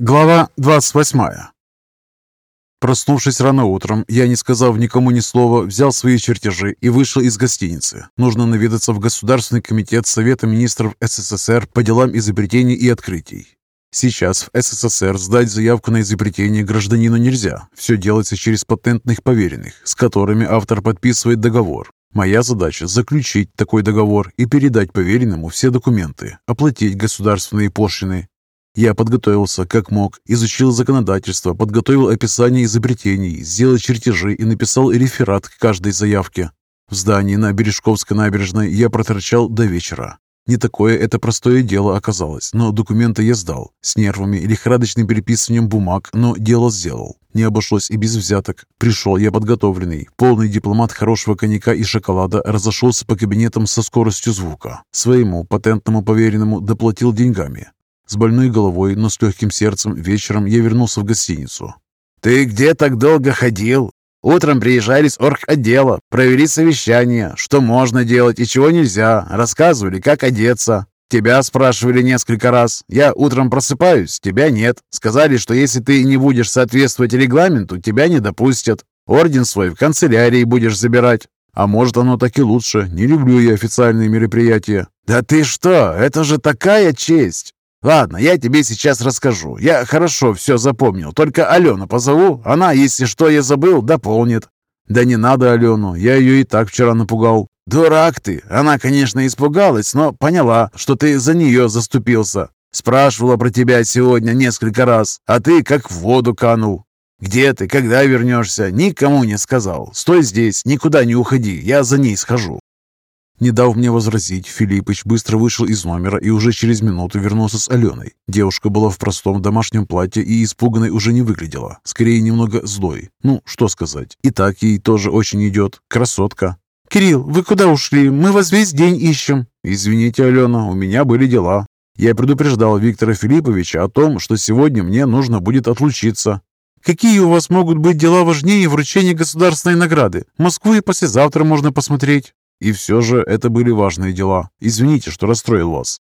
Глава 28 Проснувшись рано утром, я, не сказав никому ни слова, взял свои чертежи и вышел из гостиницы. Нужно наведаться в Государственный комитет Совета министров СССР по делам изобретений и открытий. Сейчас в СССР сдать заявку на изобретение гражданину нельзя. Все делается через патентных поверенных, с которыми автор подписывает договор. Моя задача – заключить такой договор и передать поверенному все документы, оплатить государственные пошлины, я подготовился как мог, изучил законодательство, подготовил описание изобретений, сделал чертежи и написал реферат к каждой заявке. В здании на Бережковской набережной я проторчал до вечера. Не такое это простое дело оказалось, но документы я сдал. С нервами лихорадочным переписыванием бумаг, но дело сделал. Не обошлось и без взяток. Пришел я подготовленный. Полный дипломат хорошего коньяка и шоколада разошелся по кабинетам со скоростью звука. Своему патентному поверенному доплатил деньгами. С больной головой, но с легким сердцем вечером я вернулся в гостиницу. «Ты где так долго ходил? Утром приезжали с орготдела, провели совещание, что можно делать и чего нельзя, рассказывали, как одеться. Тебя спрашивали несколько раз. Я утром просыпаюсь, тебя нет. Сказали, что если ты не будешь соответствовать регламенту, тебя не допустят. Орден свой в канцелярии будешь забирать. А может, оно так и лучше. Не люблю я официальные мероприятия. Да ты что, это же такая честь! «Ладно, я тебе сейчас расскажу. Я хорошо все запомнил. Только Алену позову. Она, если что я забыл, дополнит». «Да не надо Алену. Я ее и так вчера напугал». «Дурак ты! Она, конечно, испугалась, но поняла, что ты за нее заступился. Спрашивала про тебя сегодня несколько раз, а ты как в воду канул. Где ты, когда вернешься, никому не сказал. Стой здесь, никуда не уходи, я за ней схожу». Не дав мне возразить, Филиппыч быстро вышел из номера и уже через минуту вернулся с Аленой. Девушка была в простом домашнем платье и испуганной уже не выглядела. Скорее, немного злой. Ну, что сказать. И так ей тоже очень идет. Красотка. «Кирилл, вы куда ушли? Мы вас весь день ищем». «Извините, Алена, у меня были дела. Я предупреждал Виктора Филипповича о том, что сегодня мне нужно будет отлучиться». «Какие у вас могут быть дела важнее вручения государственной награды? Москву и послезавтра можно посмотреть». И все же это были важные дела. Извините, что расстроил вас.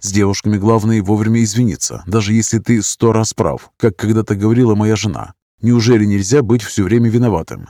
С девушками главное вовремя извиниться, даже если ты сто раз прав, как когда-то говорила моя жена. Неужели нельзя быть все время виноватым?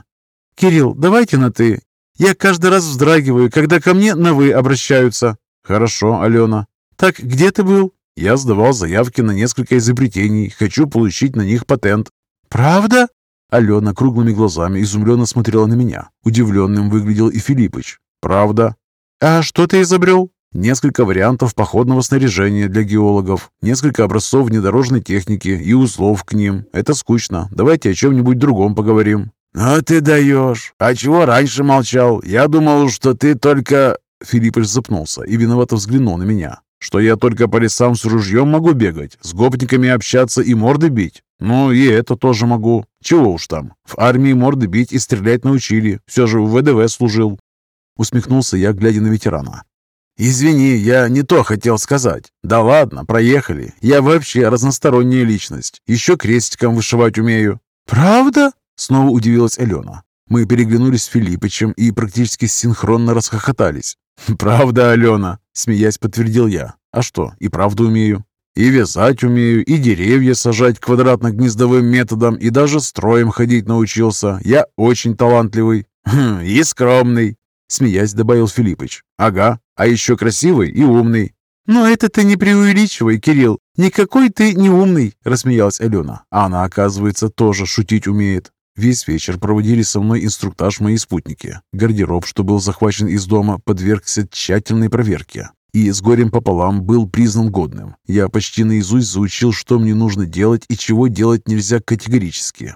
«Кирилл, давайте на «ты». Я каждый раз вздрагиваю, когда ко мне на «вы» обращаются». «Хорошо, Алена». «Так где ты был?» «Я сдавал заявки на несколько изобретений. Хочу получить на них патент». «Правда?» Алена круглыми глазами изумленно смотрела на меня. Удивленным выглядел и Филиппыч. «Правда». «А что ты изобрел?» Несколько вариантов походного снаряжения для геологов, несколько образцов внедорожной техники и узлов к ним. Это скучно. Давайте о чем-нибудь другом поговорим. «Ну ты даешь! А чего раньше молчал? Я думал, что ты только...» Филиппыч запнулся и виновато взглянул на меня. «Что я только по лесам с ружьем могу бегать, с гопниками общаться и морды бить? Ну и это тоже могу. Чего уж там. В армии морды бить и стрелять научили. Все же в ВДВ служил. Усмехнулся я, глядя на ветерана. «Извини, я не то хотел сказать. Да ладно, проехали. Я вообще разносторонняя личность. Еще крестиком вышивать умею». «Правда?» — снова удивилась Алена. Мы переглянулись с Филиппычем и практически синхронно расхохотались. «Правда, Алена?» — смеясь подтвердил я. «А что, и правду умею. И вязать умею, и деревья сажать квадратно-гнездовым методом, и даже строем ходить научился. Я очень талантливый. Хм, и скромный. Смеясь, добавил Филиппыч. «Ага, а еще красивый и умный». «Но это ты не преувеличивай, Кирилл. Никакой ты не умный», — рассмеялась Алена. А она, оказывается, тоже шутить умеет. Весь вечер проводили со мной инструктаж мои спутники. Гардероб, что был захвачен из дома, подвергся тщательной проверке. И с горем пополам был признан годным. Я почти наизусть заучил, что мне нужно делать и чего делать нельзя категорически.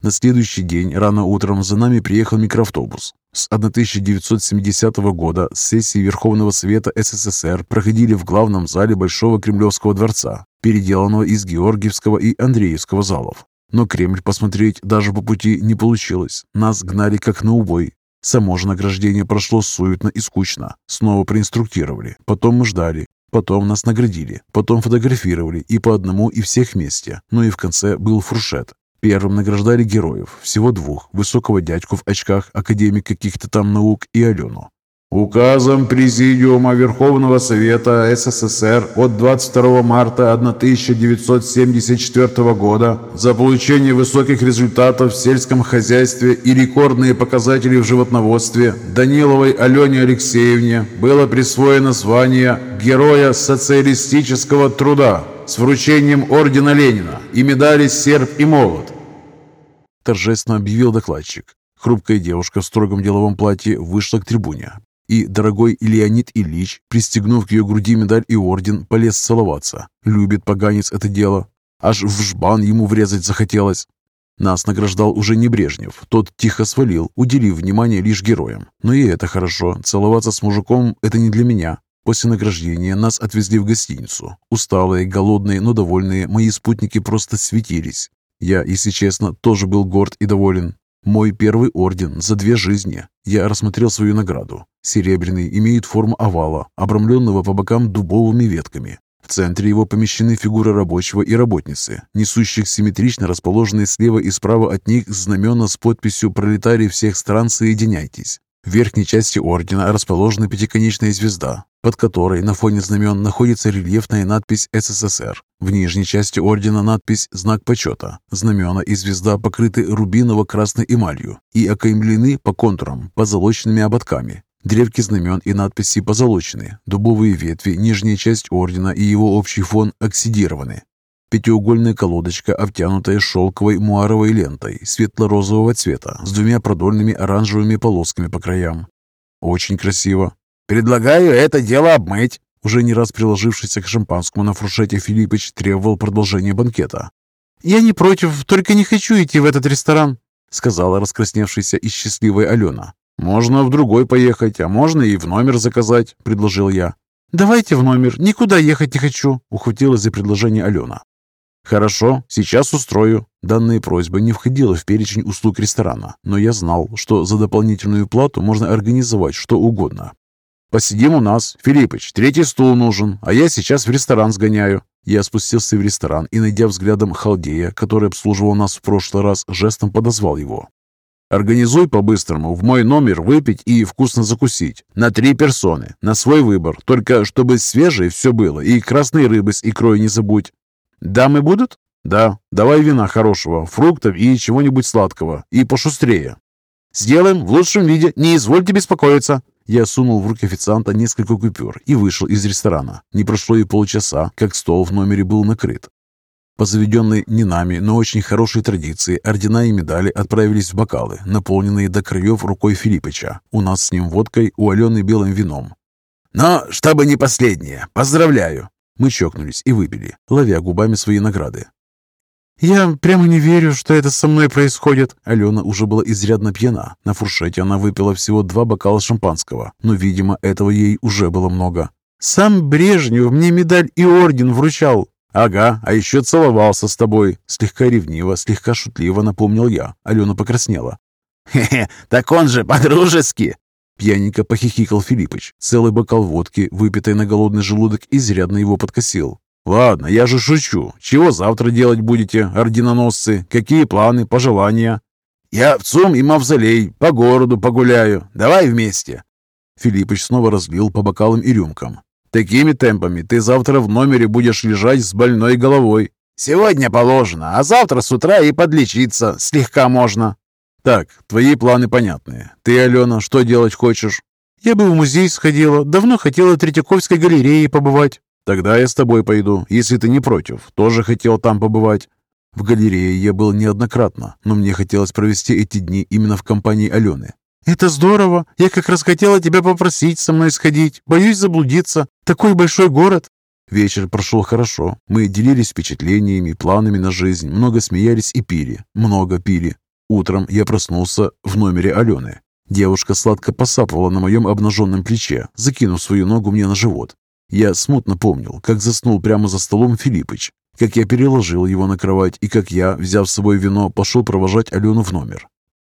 На следующий день рано утром за нами приехал микроавтобус. С 1970 года сессии Верховного Совета СССР проходили в главном зале Большого Кремлевского дворца, переделанного из Георгиевского и Андреевского залов. Но Кремль посмотреть даже по пути не получилось. Нас гнали как на убой. Само же награждение прошло суетно и скучно. Снова проинструктировали. Потом мы ждали. Потом нас наградили. Потом фотографировали. И по одному, и всех вместе. Ну и в конце был фуршет. Первым награждали героев, всего двух, высокого дядьку в очках, академик каких-то там наук и Алену. Указом Президиума Верховного Совета СССР от 22 марта 1974 года за получение высоких результатов в сельском хозяйстве и рекордные показатели в животноводстве Даниловой Алене Алексеевне было присвоено звание Героя социалистического труда с вручением Ордена Ленина и медали «Серб и молот». Торжественно объявил докладчик. Хрупкая девушка в строгом деловом платье вышла к трибуне, и дорогой Леонид Ильич, пристегнув к ее груди медаль и орден, полез целоваться. Любит поганец это дело. Аж в жбан ему врезать захотелось. Нас награждал уже не Брежнев. Тот тихо свалил, уделив внимание лишь героям. Но и это хорошо. Целоваться с мужиком – это не для меня. После награждения нас отвезли в гостиницу. Усталые, голодные, но довольные, мои спутники просто светились. Я, если честно, тоже был горд и доволен. Мой первый орден за две жизни. Я рассмотрел свою награду. Серебряный имеет форму овала, обрамленного по бокам дубовыми ветками. В центре его помещены фигуры рабочего и работницы, несущих симметрично расположенные слева и справа от них знамена с подписью «Пролетарии всех стран, соединяйтесь». В верхней части ордена расположена пятиконечная звезда, под которой на фоне знамен находится рельефная надпись «СССР». В нижней части ордена надпись «Знак почета». Знамена и звезда покрыты рубиново-красной эмалью и окаймлены по контурам позолоченными ободками. Древки знамен и надписи позолочены, дубовые ветви, нижняя часть ордена и его общий фон оксидированы. Пятиугольная колодочка, обтянутая шелковой муаровой лентой светло-розового цвета с двумя продольными оранжевыми полосками по краям. Очень красиво. «Предлагаю это дело обмыть», уже не раз приложившийся к шампанскому на фуршете Филиппыч требовал продолжения банкета. «Я не против, только не хочу идти в этот ресторан», сказала раскрасневшаяся и счастливая Алена. «Можно в другой поехать, а можно и в номер заказать», — предложил я. «Давайте в номер, никуда ехать не хочу», — ухватилась за предложение Алена. «Хорошо, сейчас устрою». Данная просьба не входила в перечень услуг ресторана, но я знал, что за дополнительную плату можно организовать что угодно. «Посидим у нас. Филиппыч, третий стул нужен, а я сейчас в ресторан сгоняю». Я спустился в ресторан и, найдя взглядом халдея, который обслуживал нас в прошлый раз, жестом подозвал его. Организуй по-быстрому в мой номер выпить и вкусно закусить. На три персоны, на свой выбор. Только чтобы свежее все было и красной рыбы с икрой не забудь. Дамы будут? Да. Давай вина хорошего, фруктов и чего-нибудь сладкого. И пошустрее. Сделаем в лучшем виде, не извольте беспокоиться. Я сунул в руки официанта несколько купюр и вышел из ресторана. Не прошло и полчаса, как стол в номере был накрыт. По заведенной не нами, но очень хорошей традиции, ордена и медали отправились в бокалы, наполненные до краев рукой Филиппыча. У нас с ним водкой, у Алены белым вином. «Но чтобы не последнее, поздравляю!» Мы чокнулись и выпили, ловя губами свои награды. «Я прямо не верю, что это со мной происходит». Алена уже была изрядно пьяна. На фуршете она выпила всего два бокала шампанского, но, видимо, этого ей уже было много. «Сам Брежнев мне медаль и орден вручал. «Ага, а еще целовался с тобой!» Слегка ревниво, слегка шутливо напомнил я. Алена покраснела. «Хе-хе, так он же по-дружески!» Пьяненько похихикал Филиппыч. Целый бокал водки, выпитой на голодный желудок, изрядно его подкосил. «Ладно, я же шучу. Чего завтра делать будете, орденоносцы? Какие планы, пожелания?» «Я в ЦУМ и Мавзолей, по городу погуляю. Давай вместе!» Филиппыч снова разлил по бокалам и рюмкам. Такими темпами ты завтра в номере будешь лежать с больной головой. Сегодня положено, а завтра с утра и подлечиться слегка можно. Так, твои планы понятны. Ты, Алена, что делать хочешь? Я бы в музей сходила. Давно хотела Третьяковской галерее побывать. Тогда я с тобой пойду, если ты не против. Тоже хотел там побывать. В галерее я был неоднократно, но мне хотелось провести эти дни именно в компании Алены. «Это здорово. Я как раз хотела тебя попросить со мной сходить. Боюсь заблудиться. Такой большой город». Вечер прошел хорошо. Мы делились впечатлениями, планами на жизнь, много смеялись и пили. Много пили. Утром я проснулся в номере Алены. Девушка сладко посапывала на моем обнаженном плече, закинув свою ногу мне на живот. Я смутно помнил, как заснул прямо за столом Филиппыч, как я переложил его на кровать и как я, взяв с собой вино, пошел провожать Алену в номер.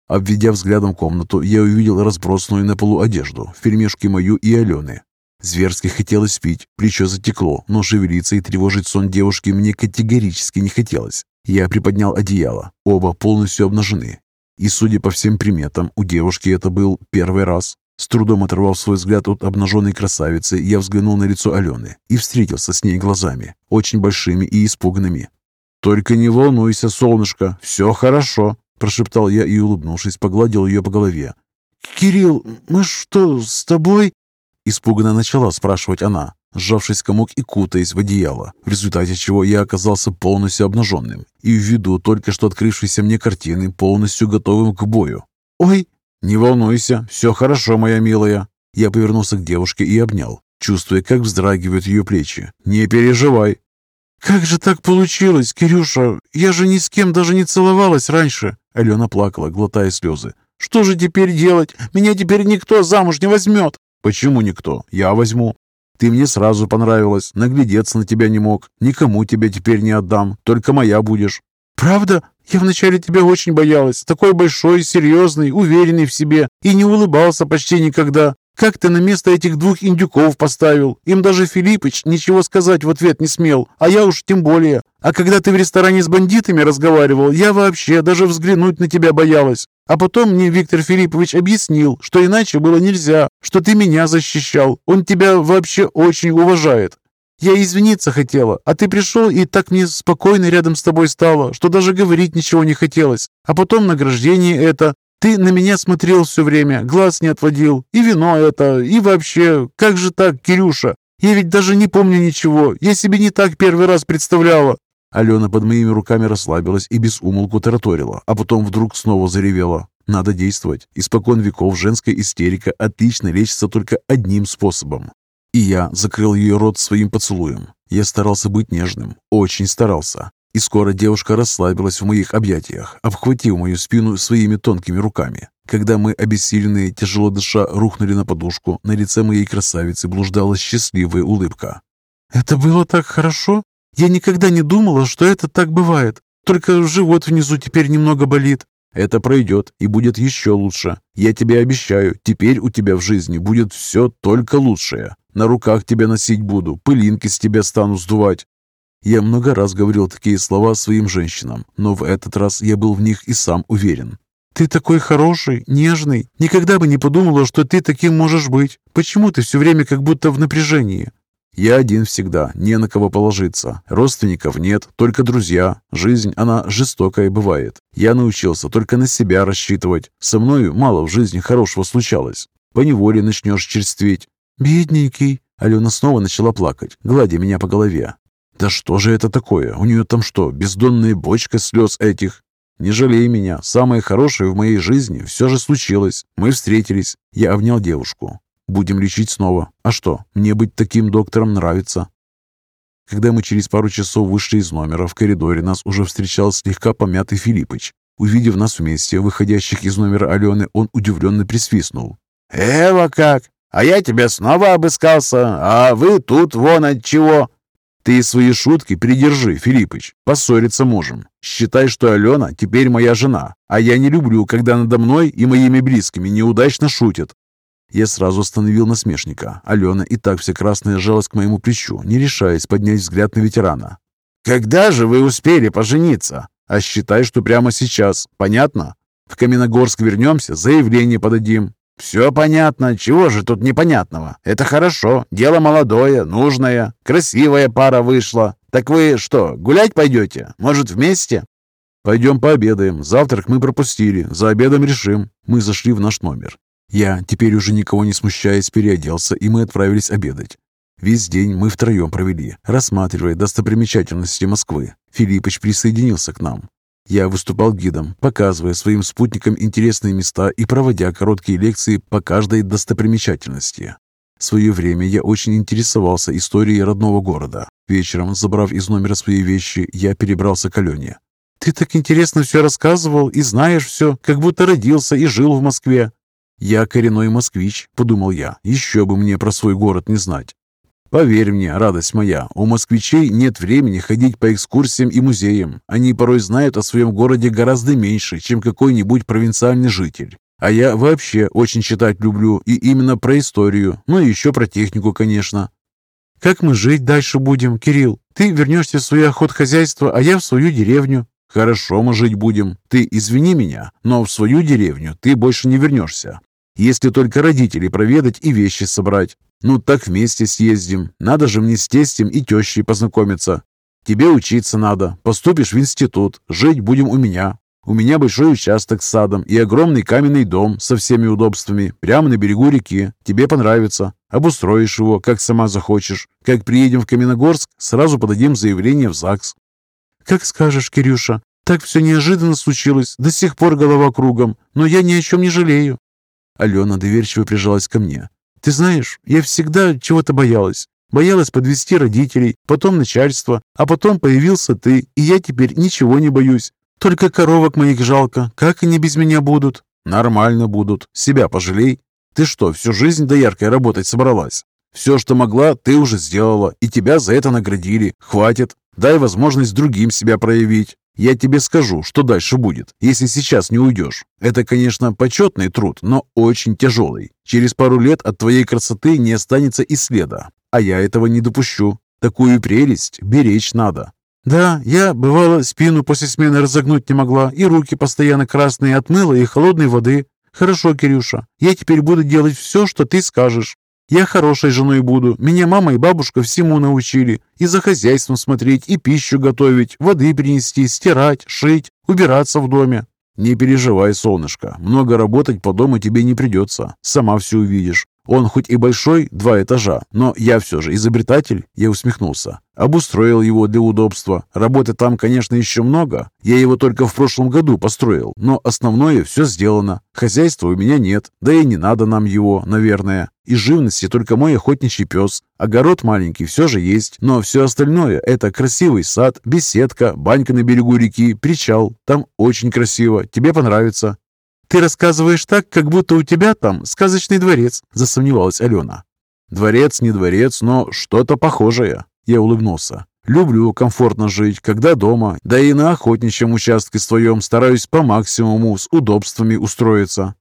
Обведя взглядом комнату, я увидел разбросанную на полу одежду, вперемешке мою и Алены. Зверски хотелось пить, плечо затекло, но шевелиться и тревожить сон девушки мне категорически не хотелось. Я приподнял одеяло, оба полностью обнажены. И, судя по всем приметам, у девушки это был первый раз. С трудом оторвав свой взгляд от обнаженной красавицы, я взглянул на лицо Алены и встретился с ней глазами, очень большими и испуганными. «Только не волнуйся, солнышко, все хорошо», – прошептал я и, улыбнувшись, погладил ее по голове. «Кирилл, мы что, с тобой?» Испуганно начала спрашивать она, сжавшись в комок и кутаясь в одеяло, в результате чего я оказался полностью обнаженным и ввиду только что открывшейся мне картины полностью готовым к бою. «Ой!» «Не волнуйся, все хорошо, моя милая». Я повернулся к девушке и обнял, чувствуя, как вздрагивают ее плечи. «Не переживай». «Как же так получилось, Кирюша? Я же ни с кем даже не целовалась раньше!» Алена плакала, глотая слезы. «Что же теперь делать? Меня теперь никто замуж не возьмет!» «Почему никто? Я возьму. Ты мне сразу понравилась, наглядеться на тебя не мог. Никому тебя теперь не отдам, только моя будешь». «Правда? Я вначале тебя очень боялась. Такой большой, серьезный, уверенный в себе. И не улыбался почти никогда. Как ты на место этих двух индюков поставил? Им даже Филиппыч ничего сказать в ответ не смел, а я уж тем более. А когда ты в ресторане с бандитами разговаривал, я вообще даже взглянуть на тебя боялась. А потом мне Виктор Филиппович объяснил, что иначе было нельзя, что ты меня защищал. Он тебя вообще очень уважает. Я извиниться хотела, а ты пришел, и так мне спокойно рядом с тобой стало, что даже говорить ничего не хотелось. А потом награждение это. Ты на меня смотрел все время, глаз не отводил. И вино это, и вообще, как же так, Кирюша? Я ведь даже не помню ничего. Я себе не так первый раз представляла. Алена под моими руками расслабилась и без умолку тараторила, а потом вдруг снова заревела. Надо действовать. Испокон веков женская истерика отлично лечится только одним способом. И я закрыл ее рот своим поцелуем. Я старался быть нежным, очень старался. И скоро девушка расслабилась в моих объятиях, обхватив мою спину своими тонкими руками. Когда мы, обессиленные, тяжело дыша, рухнули на подушку, на лице моей красавицы блуждала счастливая улыбка. «Это было так хорошо? Я никогда не думала, что это так бывает. Только живот внизу теперь немного болит». «Это пройдет и будет еще лучше. Я тебе обещаю, теперь у тебя в жизни будет все только лучшее. На руках тебя носить буду, пылинки с тебя стану сдувать. Я много раз говорил такие слова своим женщинам, но в этот раз я был в них и сам уверен. «Ты такой хороший, нежный. Никогда бы не подумала, что ты таким можешь быть. Почему ты все время как будто в напряжении?» «Я один всегда, не на кого положиться. Родственников нет, только друзья. Жизнь, она жестокая бывает. Я научился только на себя рассчитывать. Со мною мало в жизни хорошего случалось. Поневоле начнешь черстветь. «Бедненький!» Алена снова начала плакать, гладя меня по голове. «Да что же это такое? У нее там что, бездонная бочка слез этих?» «Не жалей меня. Самое хорошее в моей жизни все же случилось. Мы встретились. Я обнял девушку. Будем лечить снова. А что, мне быть таким доктором нравится?» Когда мы через пару часов вышли из номера, в коридоре нас уже встречал слегка помятый Филиппыч. Увидев нас вместе, выходящих из номера Алены, он удивленно присвистнул. «Эва как! А я тебя снова обыскался, а вы тут вон от чего. Ты свои шутки придержи, Филиппыч. Поссориться можем. Считай, что Алена теперь моя жена, а я не люблю, когда надо мной и моими близкими неудачно шутят. Я сразу остановил насмешника. Алена и так вся красная жалась к моему плечу, не решаясь поднять взгляд на ветерана. «Когда же вы успели пожениться?» «А считай, что прямо сейчас. Понятно? В Каменогорск вернемся, заявление подадим. «Все понятно. Чего же тут непонятного? Это хорошо. Дело молодое, нужное. Красивая пара вышла. Так вы что, гулять пойдете? Может, вместе?» «Пойдем пообедаем. Завтрак мы пропустили. За обедом решим». Мы зашли в наш номер. Я, теперь уже никого не смущаясь, переоделся, и мы отправились обедать. Весь день мы втроем провели, рассматривая достопримечательности Москвы. Филиппыч присоединился к нам. Я выступал гидом, показывая своим спутникам интересные места и проводя короткие лекции по каждой достопримечательности. В свое время я очень интересовался историей родного города. Вечером, забрав из номера свои вещи, я перебрался к Алене. «Ты так интересно все рассказывал и знаешь все, как будто родился и жил в Москве». «Я коренной москвич», — подумал я, — «еще бы мне про свой город не знать». Поверь мне, радость моя, у москвичей нет времени ходить по экскурсиям и музеям. Они порой знают о своем городе гораздо меньше, чем какой-нибудь провинциальный житель. А я вообще очень читать люблю, и именно про историю, ну и еще про технику, конечно. Как мы жить дальше будем, Кирилл? Ты вернешься в свое охотхозяйство, а я в свою деревню. Хорошо мы жить будем. Ты извини меня, но в свою деревню ты больше не вернешься. Если только родителей проведать и вещи собрать. Ну так вместе съездим. Надо же мне с тестем и тещей познакомиться. Тебе учиться надо. Поступишь в институт. Жить будем у меня. У меня большой участок с садом и огромный каменный дом со всеми удобствами, прямо на берегу реки. Тебе понравится. Обустроишь его, как сама захочешь. Как приедем в Каменогорск, сразу подадим заявление в ЗАГС. Как скажешь, Кирюша. Так все неожиданно случилось. До сих пор голова кругом. Но я ни о чем не жалею. Алена доверчиво прижалась ко мне. Ты знаешь, я всегда чего-то боялась. Боялась подвести родителей, потом начальство, а потом появился ты, и я теперь ничего не боюсь. Только коровок моих жалко. Как они без меня будут? Нормально будут. Себя пожалей. Ты что, всю жизнь дояркой работать собралась? Все, что могла, ты уже сделала, и тебя за это наградили. Хватит. Дай возможность другим себя проявить. Я тебе скажу, что дальше будет, если сейчас не уйдешь. Это, конечно, почетный труд, но очень тяжелый. Через пару лет от твоей красоты не останется и следа. А я этого не допущу. Такую прелесть беречь надо. Да, я, бывало, спину после смены разогнуть не могла, и руки постоянно красные от мыла и холодной воды. Хорошо, Кирюша, я теперь буду делать все, что ты скажешь. Я хорошей женой буду. Меня мама и бабушка всему научили. И за хозяйством смотреть, и пищу готовить, воды принести, стирать, шить, убираться в доме. Не переживай, солнышко. Много работать по дому тебе не придется. Сама все увидишь. Он хоть и большой, два этажа, но я все же изобретатель, я усмехнулся. Обустроил его для удобства. Работы там, конечно, еще много. Я его только в прошлом году построил, но основное все сделано. Хозяйства у меня нет, да и не надо нам его, наверное. И живности только мой охотничий пес. Огород маленький все же есть, но все остальное – это красивый сад, беседка, банька на берегу реки, причал. Там очень красиво, тебе понравится. «Ты рассказываешь так, как будто у тебя там сказочный дворец», – засомневалась Алена. «Дворец не дворец, но что-то похожее», – я улыбнулся. «Люблю комфортно жить, когда дома, да и на охотничьем участке своем стараюсь по максимуму с удобствами устроиться.